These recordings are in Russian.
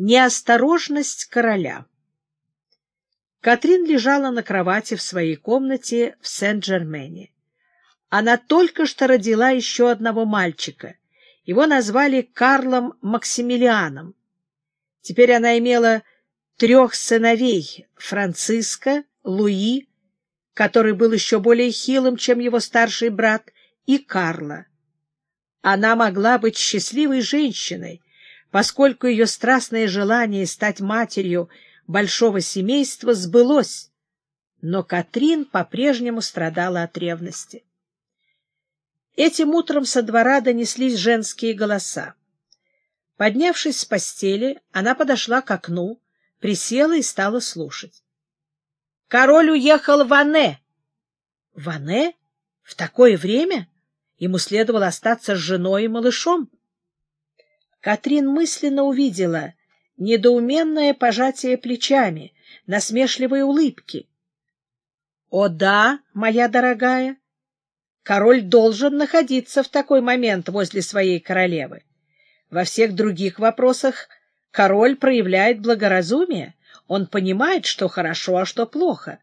Неосторожность короля Катрин лежала на кровати в своей комнате в Сент-Жермене. Она только что родила еще одного мальчика. Его назвали Карлом Максимилианом. Теперь она имела трех сыновей — Франциска, Луи, который был еще более хилым, чем его старший брат, и Карла. Она могла быть счастливой женщиной, поскольку ее страстное желание стать матерью большого семейства сбылось, но Катрин по-прежнему страдала от ревности. Этим утром со двора донеслись женские голоса. Поднявшись с постели, она подошла к окну, присела и стала слушать. Король уехал в Ане. В Ане? В такое время? Ему следовало остаться с женой и малышом. Катрин мысленно увидела недоуменное пожатие плечами, насмешливые улыбки. — О да, моя дорогая, король должен находиться в такой момент возле своей королевы. Во всех других вопросах король проявляет благоразумие, он понимает, что хорошо, а что плохо.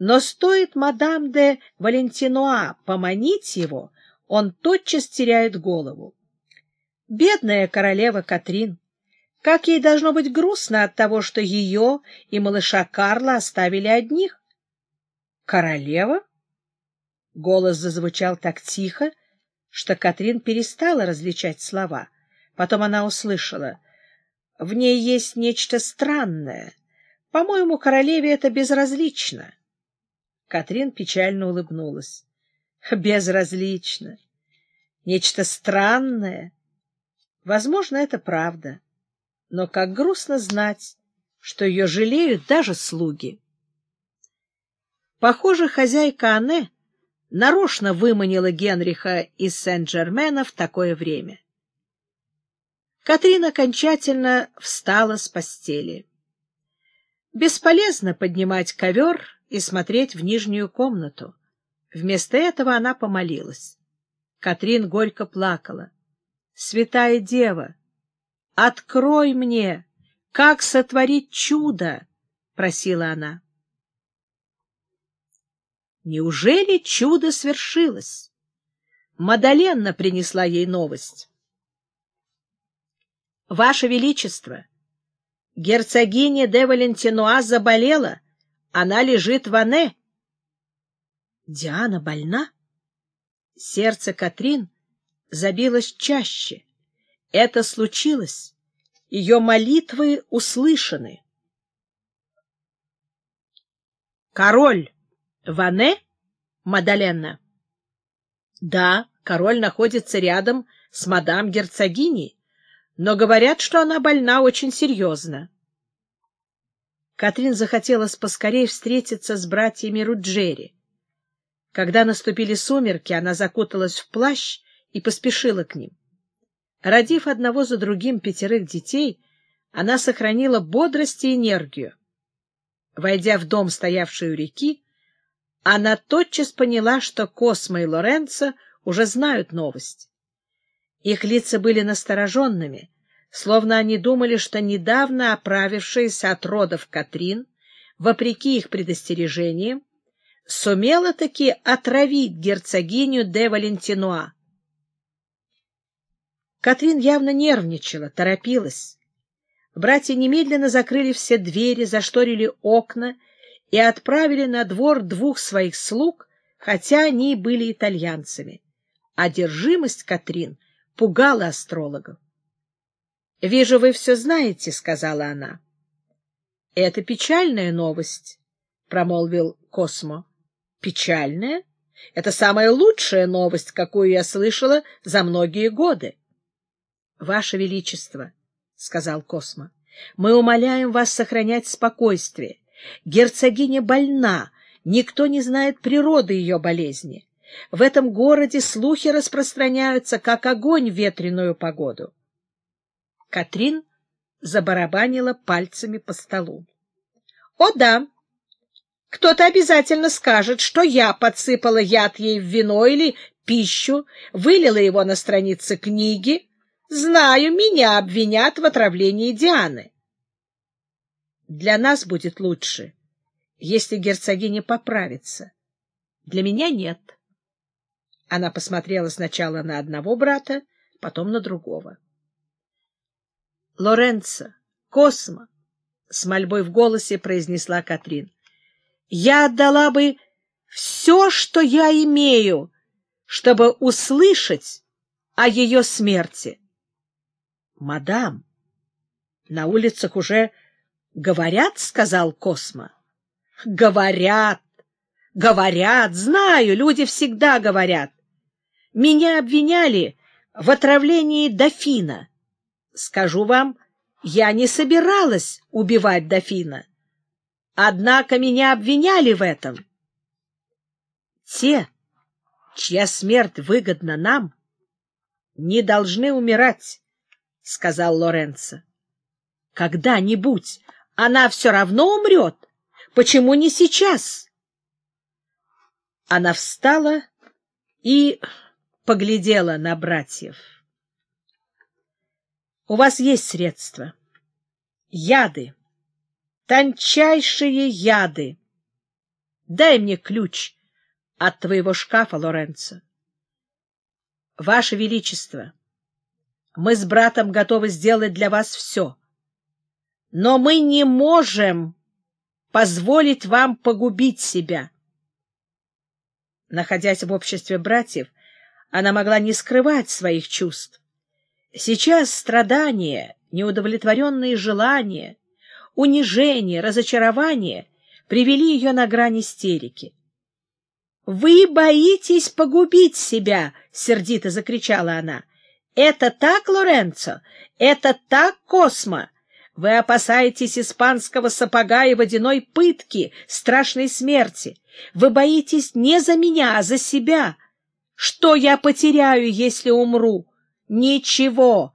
Но стоит мадам де Валентинуа поманить его, он тотчас теряет голову. Бедная королева Катрин! Как ей должно быть грустно от того, что ее и малыша Карла оставили одних? Королева? Голос зазвучал так тихо, что Катрин перестала различать слова. Потом она услышала. В ней есть нечто странное. По-моему, королеве это безразлично. Катрин печально улыбнулась. Безразлично. Нечто странное. Возможно, это правда. Но как грустно знать, что ее жалеют даже слуги. Похоже, хозяйка Анне нарочно выманила Генриха из Сен-Джермена в такое время. Катрин окончательно встала с постели. Бесполезно поднимать ковер и смотреть в нижнюю комнату. Вместо этого она помолилась. Катрин горько плакала. «Святая Дева, открой мне, как сотворить чудо!» — просила она. Неужели чудо свершилось? Мадаленна принесла ей новость. «Ваше Величество, герцогиня де Валентинуа заболела, она лежит в Ане». Диана больна? Сердце Катрин забилось чаще. Это случилось. Ее молитвы услышаны. Король Ване, Мадаленна? Да, король находится рядом с мадам герцогиней, но говорят, что она больна очень серьезно. Катрин захотелось поскорее встретиться с братьями Руджери. Когда наступили сумерки, она закуталась в плащ и поспешила к ним. Родив одного за другим пятерых детей, она сохранила бодрость и энергию. Войдя в дом, стоявший у реки, она тотчас поняла, что Космо и Лоренцо уже знают новость. Их лица были настороженными, словно они думали, что недавно оправившаяся от родов Катрин, вопреки их предостережениям, сумела таки отравить герцогиню де Валентинуа. Катрин явно нервничала, торопилась. Братья немедленно закрыли все двери, зашторили окна и отправили на двор двух своих слуг, хотя они и были итальянцами. Одержимость Катрин пугала астрологов. — Вижу, вы все знаете, — сказала она. — Это печальная новость, — промолвил Космо. Печальная? Это самая лучшая новость, какую я слышала за многие годы. — Ваше Величество, — сказал Космо, — мы умоляем вас сохранять спокойствие. Герцогиня больна, никто не знает природы ее болезни. В этом городе слухи распространяются, как огонь в ветреную погоду. Катрин забарабанила пальцами по столу. — О, да! Кто-то обязательно скажет, что я подсыпала яд ей в вино или пищу, вылила его на страницы книги. Знаю, меня обвинят в отравлении Дианы. Для нас будет лучше, если герцогиня поправится. Для меня нет. Она посмотрела сначала на одного брата, потом на другого. — Лоренцо, Космо, — с мольбой в голосе произнесла Катрин, — я отдала бы все, что я имею, чтобы услышать о ее смерти. — Мадам, на улицах уже говорят, — сказал Космо. — Говорят, говорят, знаю, люди всегда говорят. Меня обвиняли в отравлении дофина. Скажу вам, я не собиралась убивать дофина. Однако меня обвиняли в этом. Те, чья смерть выгодна нам, не должны умирать, — сказал Лоренцо. Когда-нибудь она все равно умрет. Почему не сейчас? Она встала и поглядела на братьев. — У вас есть средства. Яды. Тончайшие яды. Дай мне ключ от твоего шкафа, Лоренцо. Ваше Величество, мы с братом готовы сделать для вас все. Но мы не можем позволить вам погубить себя. Находясь в обществе братьев, она могла не скрывать своих чувств. Сейчас страдания, неудовлетворенные желания, унижение, разочарование привели ее на грань истерики. — Вы боитесь погубить себя! — сердито закричала она. — Это так, Лоренцо? Это так, Космо? Вы опасаетесь испанского сапога и водяной пытки, страшной смерти. Вы боитесь не за меня, а за себя. Что я потеряю, если умру? Ничего.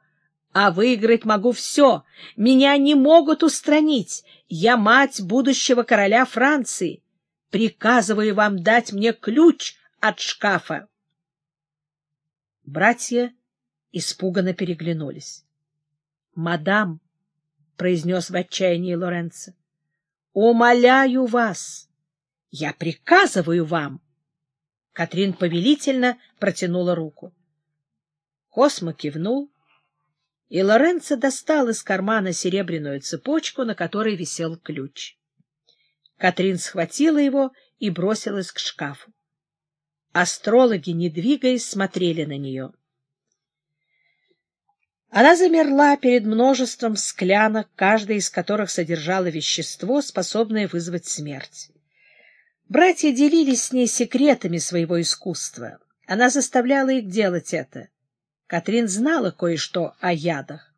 А выиграть могу все. Меня не могут устранить. Я мать будущего короля Франции. Приказываю вам дать мне ключ от шкафа. Братья испуганно переглянулись. — Мадам, — произнес в отчаянии Лоренцо, — умоляю вас, я приказываю вам. Катрин повелительно протянула руку. Космо кивнул, и Лоренцо достал из кармана серебряную цепочку, на которой висел ключ. Катрин схватила его и бросилась к шкафу. Астрологи, не двигаясь, смотрели на нее. Она замерла перед множеством склянок, каждая из которых содержала вещество, способное вызвать смерть. Братья делились с ней секретами своего искусства. Она заставляла их делать это. Катрин знала кое-что о ядах.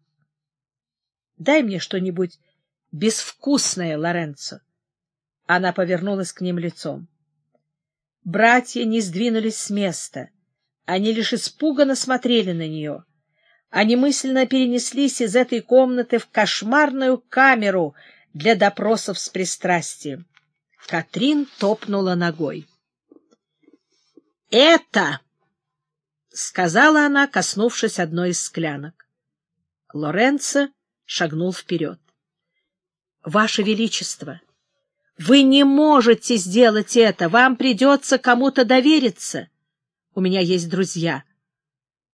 — Дай мне что-нибудь безвкусное, Лоренцо. Она повернулась к ним лицом. Братья не сдвинулись с места. Они лишь испуганно смотрели на нее. Они мысленно перенеслись из этой комнаты в кошмарную камеру для допросов с пристрастием. Катрин топнула ногой. «Это!» — сказала она, коснувшись одной из склянок. Лоренцо шагнул вперед. — Ваше Величество, вы не можете сделать это, вам придется кому-то довериться. У меня есть друзья.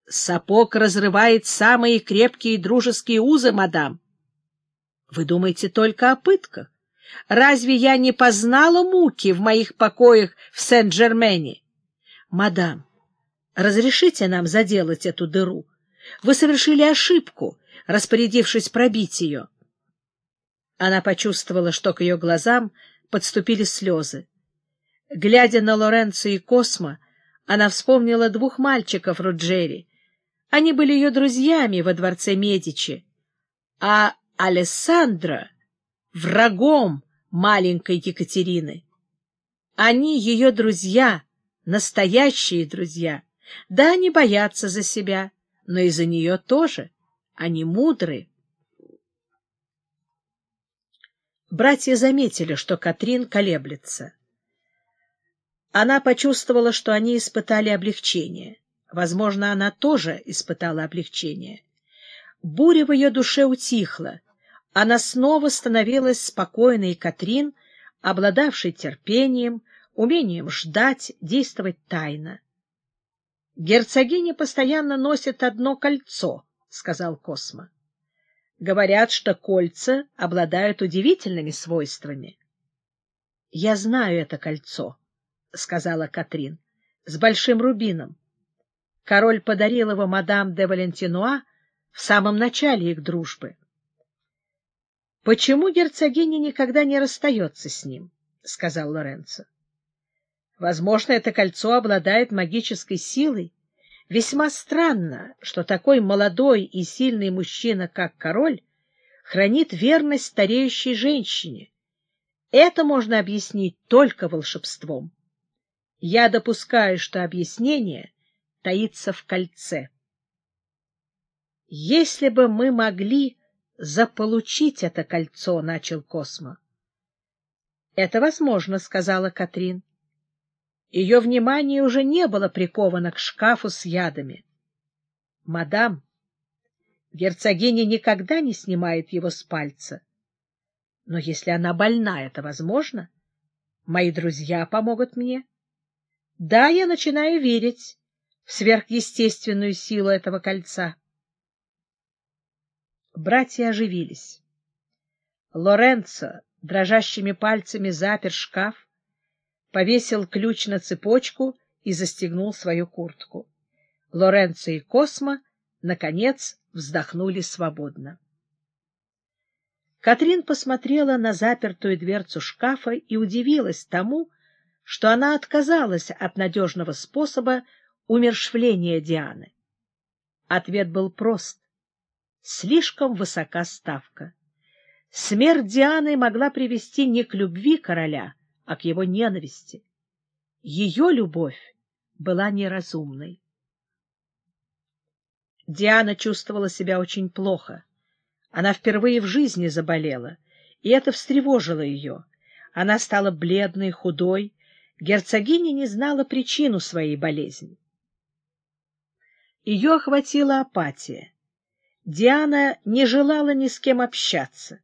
Сапог разрывает самые крепкие дружеские узы, мадам. Вы думаете только о пытках? Разве я не познала муки в моих покоях в Сент-Джермене? Мадам, разрешите нам заделать эту дыру. Вы совершили ошибку, распорядившись пробить ее. Она почувствовала, что к ее глазам подступили слезы. Глядя на Лоренцо и Космо, она вспомнила двух мальчиков Руджери. Они были ее друзьями во дворце Медичи, а Алессандро — врагом маленькой Екатерины. Они ее друзья, настоящие друзья. Да, они боятся за себя, но и за нее тоже. Они мудры. Братья заметили, что Катрин колеблется. Она почувствовала, что они испытали облегчение. Возможно, она тоже испытала облегчение. буря в ее душе утихла. Она снова становилась спокойной Катрин, обладавшей терпением, умением ждать, действовать тайно. — Герцогиня постоянно носит одно кольцо, — сказал Космо. — Говорят, что кольца обладают удивительными свойствами. — Я знаю это кольцо, — сказала Катрин, — с большим рубином. Король подарил его мадам де Валентинуа в самом начале их дружбы. — Почему герцогиня никогда не расстается с ним? — сказал Лоренцо. — Возможно, это кольцо обладает магической силой. Весьма странно, что такой молодой и сильный мужчина, как король, хранит верность стареющей женщине. Это можно объяснить только волшебством. Я допускаю, что объяснение таится в кольце. Если бы мы могли заполучить это кольцо, — начал Космо. — Это возможно, — сказала Катрин. Ее внимание уже не было приковано к шкафу с ядами. — Мадам, герцогиня никогда не снимает его с пальца. Но если она больна, это возможно. Мои друзья помогут мне. Да, я начинаю верить сверхъестественную силу этого кольца. Братья оживились. Лоренцо дрожащими пальцами запер шкаф, повесил ключ на цепочку и застегнул свою куртку. Лоренцо и Космо, наконец, вздохнули свободно. Катрин посмотрела на запертую дверцу шкафа и удивилась тому, что она отказалась от надежного способа умершвления Дианы. Ответ был прост. Слишком высока ставка. Смерть Дианы могла привести не к любви короля, а к его ненависти. Ее любовь была неразумной. Диана чувствовала себя очень плохо. Она впервые в жизни заболела, и это встревожило ее. Она стала бледной, худой, Герцогиня не знала причину своей болезни. Ее охватила апатия. Диана не желала ни с кем общаться.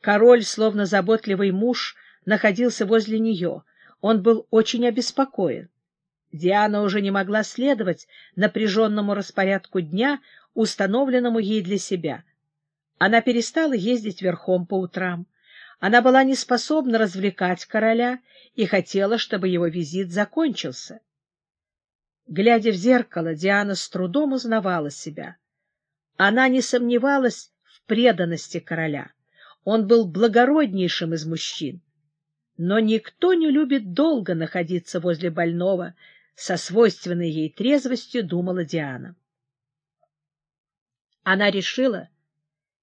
Король, словно заботливый муж, находился возле нее. Он был очень обеспокоен. Диана уже не могла следовать напряженному распорядку дня, установленному ей для себя. Она перестала ездить верхом по утрам. Она была не способна развлекать короля и хотела, чтобы его визит закончился. Глядя в зеркало, Диана с трудом узнавала себя. Она не сомневалась в преданности короля. Он был благороднейшим из мужчин. Но никто не любит долго находиться возле больного, со свойственной ей трезвостью думала Диана. Она решила,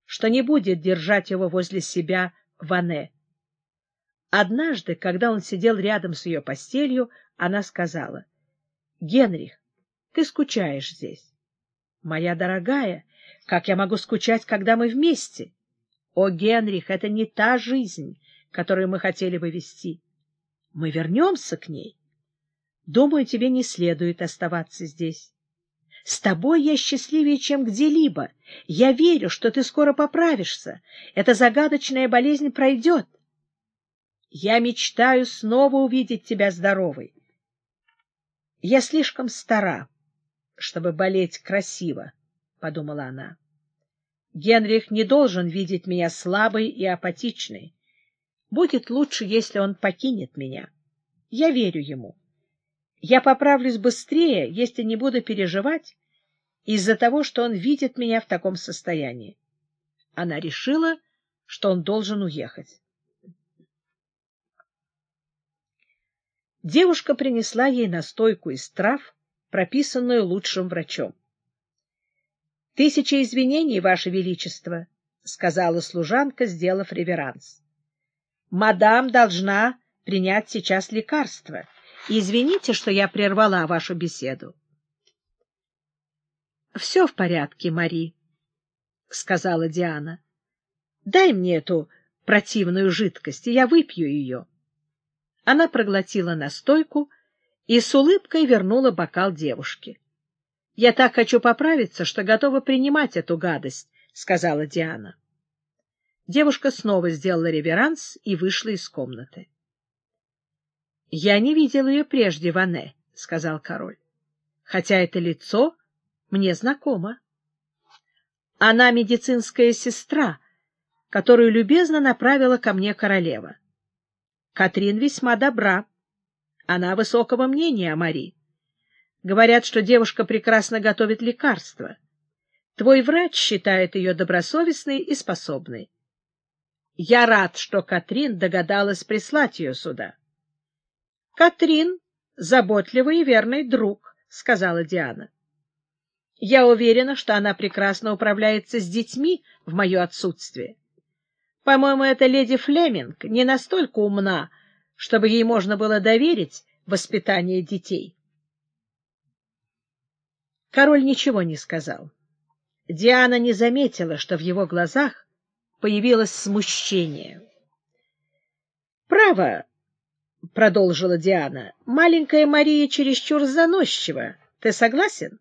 что не будет держать его возле себя Ване. Однажды, когда он сидел рядом с ее постелью, она сказала, — Генрих, ты скучаешь здесь. — Моя дорогая, как я могу скучать, когда мы вместе? О, Генрих, это не та жизнь, которую мы хотели бы вести. Мы вернемся к ней. Думаю, тебе не следует оставаться здесь. С тобой я счастливее, чем где-либо. Я верю, что ты скоро поправишься. Эта загадочная болезнь пройдет. Я мечтаю снова увидеть тебя здоровой. Я слишком стара, чтобы болеть красиво, — подумала она. Генрих не должен видеть меня слабой и апатичной. Будет лучше, если он покинет меня. Я верю ему. Я поправлюсь быстрее, если не буду переживать из-за того, что он видит меня в таком состоянии. Она решила, что он должен уехать. Девушка принесла ей настойку из трав, прописанную лучшим врачом. — Тысяча извинений, Ваше Величество, — сказала служанка, сделав реверанс. — Мадам должна принять сейчас лекарство. Извините, что я прервала вашу беседу. — Все в порядке, Мари, — сказала Диана. — Дай мне эту противную жидкость, и я выпью ее. Она проглотила настойку и с улыбкой вернула бокал девушке. — Я так хочу поправиться, что готова принимать эту гадость, — сказала Диана. Девушка снова сделала реверанс и вышла из комнаты. — Я не видел ее прежде, Ване, — сказал король, — хотя это лицо мне знакомо. Она медицинская сестра, которую любезно направила ко мне королева. Катрин весьма добра. Она высокого мнения о Мари. Говорят, что девушка прекрасно готовит лекарства. Твой врач считает ее добросовестной и способной. Я рад, что Катрин догадалась прислать ее сюда. — Катрин — заботливый и верный друг, — сказала Диана. — Я уверена, что она прекрасно управляется с детьми в мое отсутствие. По-моему, эта леди Флеминг не настолько умна, чтобы ей можно было доверить воспитание детей. Король ничего не сказал. Диана не заметила, что в его глазах появилось смущение. «Право», — продолжила Диана, — «маленькая Мария чересчур заносчива. Ты согласен?»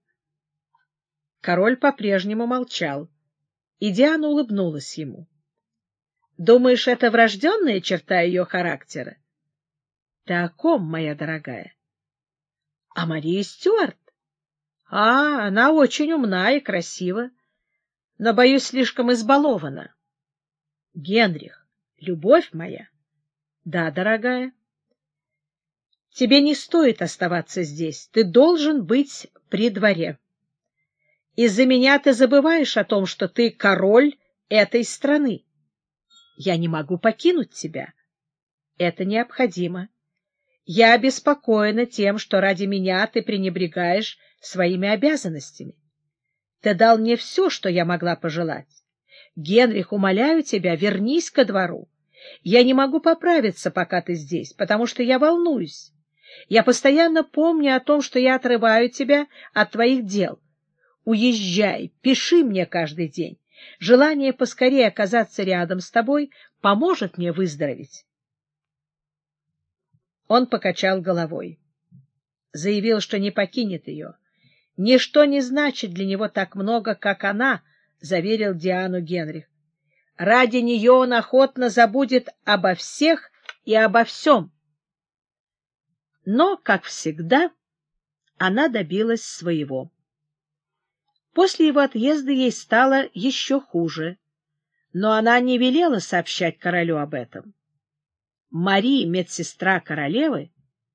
Король по-прежнему молчал, и Диана улыбнулась ему. «Думаешь, это врожденная черта ее характера?» «Ты о ком, моя дорогая?» «О Марии Стюарт. А, она очень умна и красива, но, боюсь, слишком избалована. Генрих, любовь моя. Да, дорогая. Тебе не стоит оставаться здесь. Ты должен быть при дворе. Из-за меня ты забываешь о том, что ты король этой страны. Я не могу покинуть тебя. Это необходимо. Я обеспокоена тем, что ради меня ты пренебрегаешь своими обязанностями. Ты дал мне все, что я могла пожелать. Генрих, умоляю тебя, вернись ко двору. Я не могу поправиться, пока ты здесь, потому что я волнуюсь. Я постоянно помню о том, что я отрываю тебя от твоих дел. Уезжай, пиши мне каждый день. Желание поскорее оказаться рядом с тобой поможет мне выздороветь. Он покачал головой. Заявил, что не покинет ее. Ничто не значит для него так много, как она, — заверил Диану Генрих. Ради нее он охотно забудет обо всех и обо всем. Но, как всегда, она добилась своего. После его отъезда ей стало еще хуже, но она не велела сообщать королю об этом. Мари, медсестра королевы,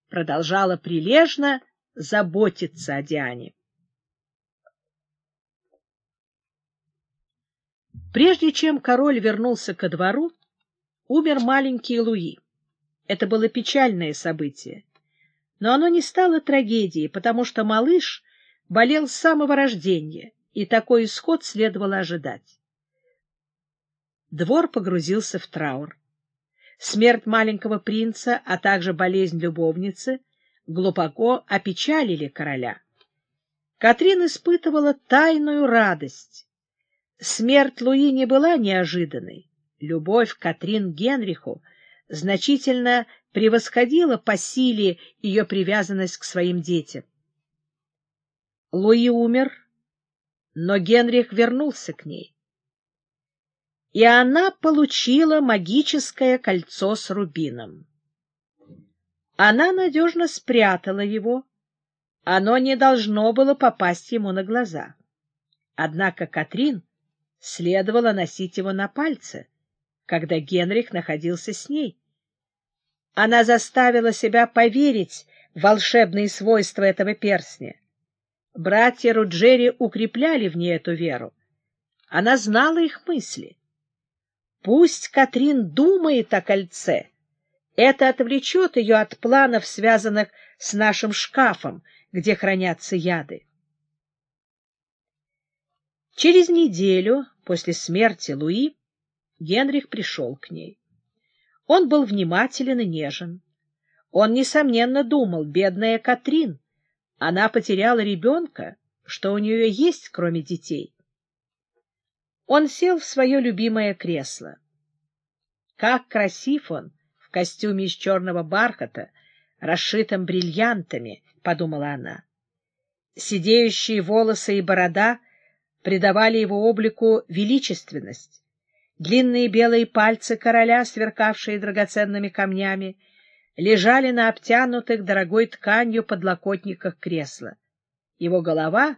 продолжала прилежно заботиться о Диане. Прежде чем король вернулся ко двору, умер маленький Луи. Это было печальное событие, но оно не стало трагедией, потому что малыш болел с самого рождения, и такой исход следовало ожидать. Двор погрузился в траур. Смерть маленького принца, а также болезнь любовницы глубоко опечалили короля. Катрин испытывала тайную радость. Смерть Луи не была неожиданной. Любовь Катрин Генриху значительно превосходила по силе ее привязанность к своим детям. Луи умер, но Генрих вернулся к ней и она получила магическое кольцо с рубином. Она надежно спрятала его, оно не должно было попасть ему на глаза. Однако Катрин следовало носить его на пальце, когда Генрих находился с ней. Она заставила себя поверить в волшебные свойства этого перстня. Братья Руджери укрепляли в ней эту веру. Она знала их мысли. Пусть Катрин думает о кольце. Это отвлечет ее от планов, связанных с нашим шкафом, где хранятся яды. Через неделю после смерти Луи Генрих пришел к ней. Он был внимателен и нежен. Он, несомненно, думал, бедная Катрин, она потеряла ребенка, что у нее есть, кроме детей. Он сел в свое любимое кресло. Как красив он в костюме из черного бархата, расшитом бриллиантами, — подумала она. Сидеющие волосы и борода придавали его облику величественность. Длинные белые пальцы короля, сверкавшие драгоценными камнями, лежали на обтянутых дорогой тканью подлокотниках кресла. Его голова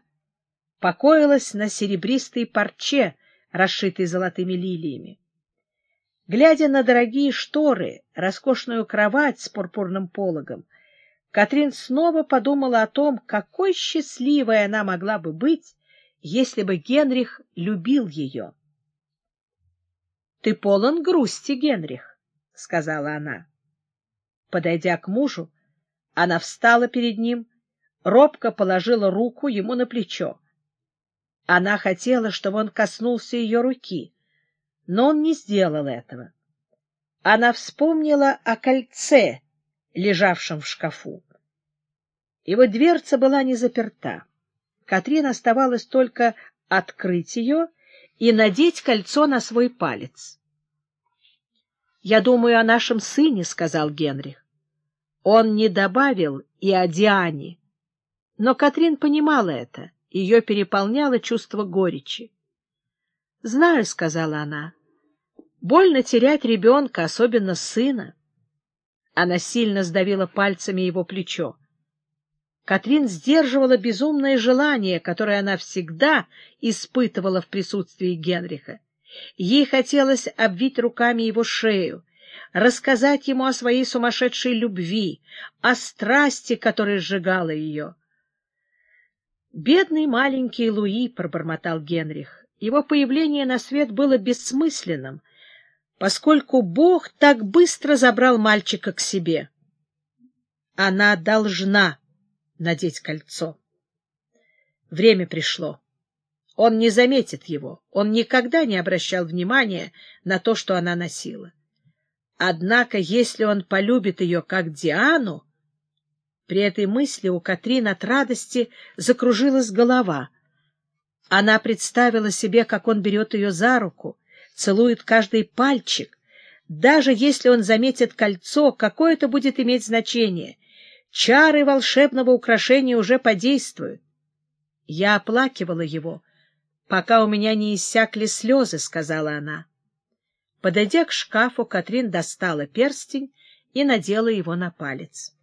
покоилась на серебристой парче, расшитой золотыми лилиями. Глядя на дорогие шторы, роскошную кровать с пурпурным пологом, Катрин снова подумала о том, какой счастливой она могла бы быть, если бы Генрих любил ее. — Ты полон грусти, Генрих, — сказала она. Подойдя к мужу, она встала перед ним, робко положила руку ему на плечо. Она хотела, чтобы он коснулся ее руки, но он не сделал этого. Она вспомнила о кольце, лежавшем в шкафу. Его дверца была не заперта. Катрин оставалось только открыть ее и надеть кольцо на свой палец. — Я думаю о нашем сыне, — сказал Генрих. Он не добавил и о Диане. Но Катрин понимала это, ее переполняло чувство горечи. — Знаю, — сказала она, — больно терять ребенка, особенно сына. Она сильно сдавила пальцами его плечо. Катрин сдерживала безумное желание, которое она всегда испытывала в присутствии Генриха. Ей хотелось обвить руками его шею, рассказать ему о своей сумасшедшей любви, о страсти, которая сжигала ее. «Бедный маленький Луи», — пробормотал Генрих, — его появление на свет было бессмысленным, поскольку Бог так быстро забрал мальчика к себе. Она должна надеть кольцо. Время пришло. Он не заметит его, он никогда не обращал внимания на то, что она носила. Однако, если он полюбит ее как Диану... При этой мысли у Катрин от радости закружилась голова. Она представила себе, как он берет ее за руку, целует каждый пальчик. Даже если он заметит кольцо, какое это будет иметь значение? Чары волшебного украшения уже подействуют. Я оплакивала его, пока у меня не иссякли слезы, — сказала она. Подойдя к шкафу, Катрин достала перстень и надела его на палец.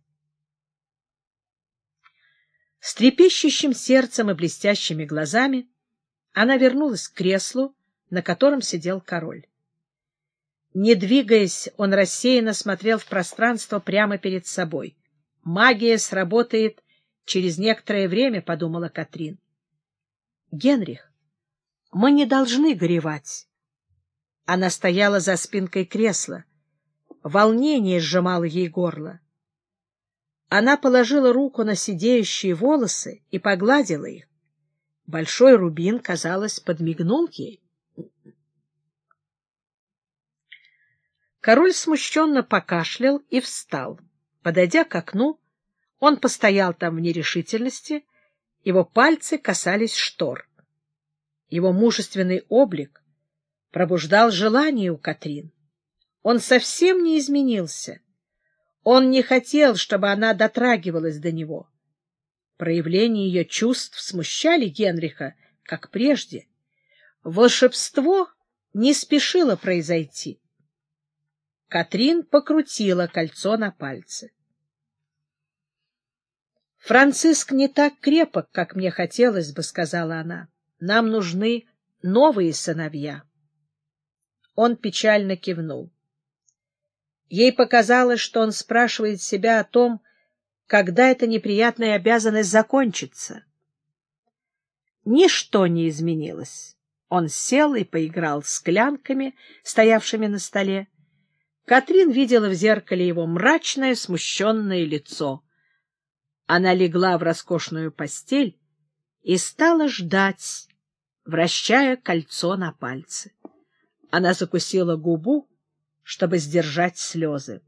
С трепещущим сердцем и блестящими глазами она вернулась к креслу, на котором сидел король. Не двигаясь, он рассеянно смотрел в пространство прямо перед собой. «Магия сработает через некоторое время», — подумала Катрин. «Генрих, мы не должны горевать. Она стояла за спинкой кресла. Волнение сжимало ей горло. Она положила руку на сидеющие волосы и погладила их. Большой рубин, казалось, подмигнул ей. Король смущенно покашлял и встал. Подойдя к окну, он постоял там в нерешительности, его пальцы касались штор. Его мужественный облик пробуждал желание у Катрин. Он совсем не изменился. Он не хотел, чтобы она дотрагивалась до него. Проявления ее чувств смущали Генриха, как прежде. Волшебство не спешило произойти. Катрин покрутила кольцо на пальце. «Франциск не так крепок, как мне хотелось бы», — сказала она. «Нам нужны новые сыновья». Он печально кивнул. Ей показалось, что он спрашивает себя о том, когда эта неприятная обязанность закончится. Ничто не изменилось. Он сел и поиграл с клянками, стоявшими на столе. Катрин видела в зеркале его мрачное, смущенное лицо. Она легла в роскошную постель и стала ждать, вращая кольцо на пальце. Она закусила губу, чтобы сдержать слезы.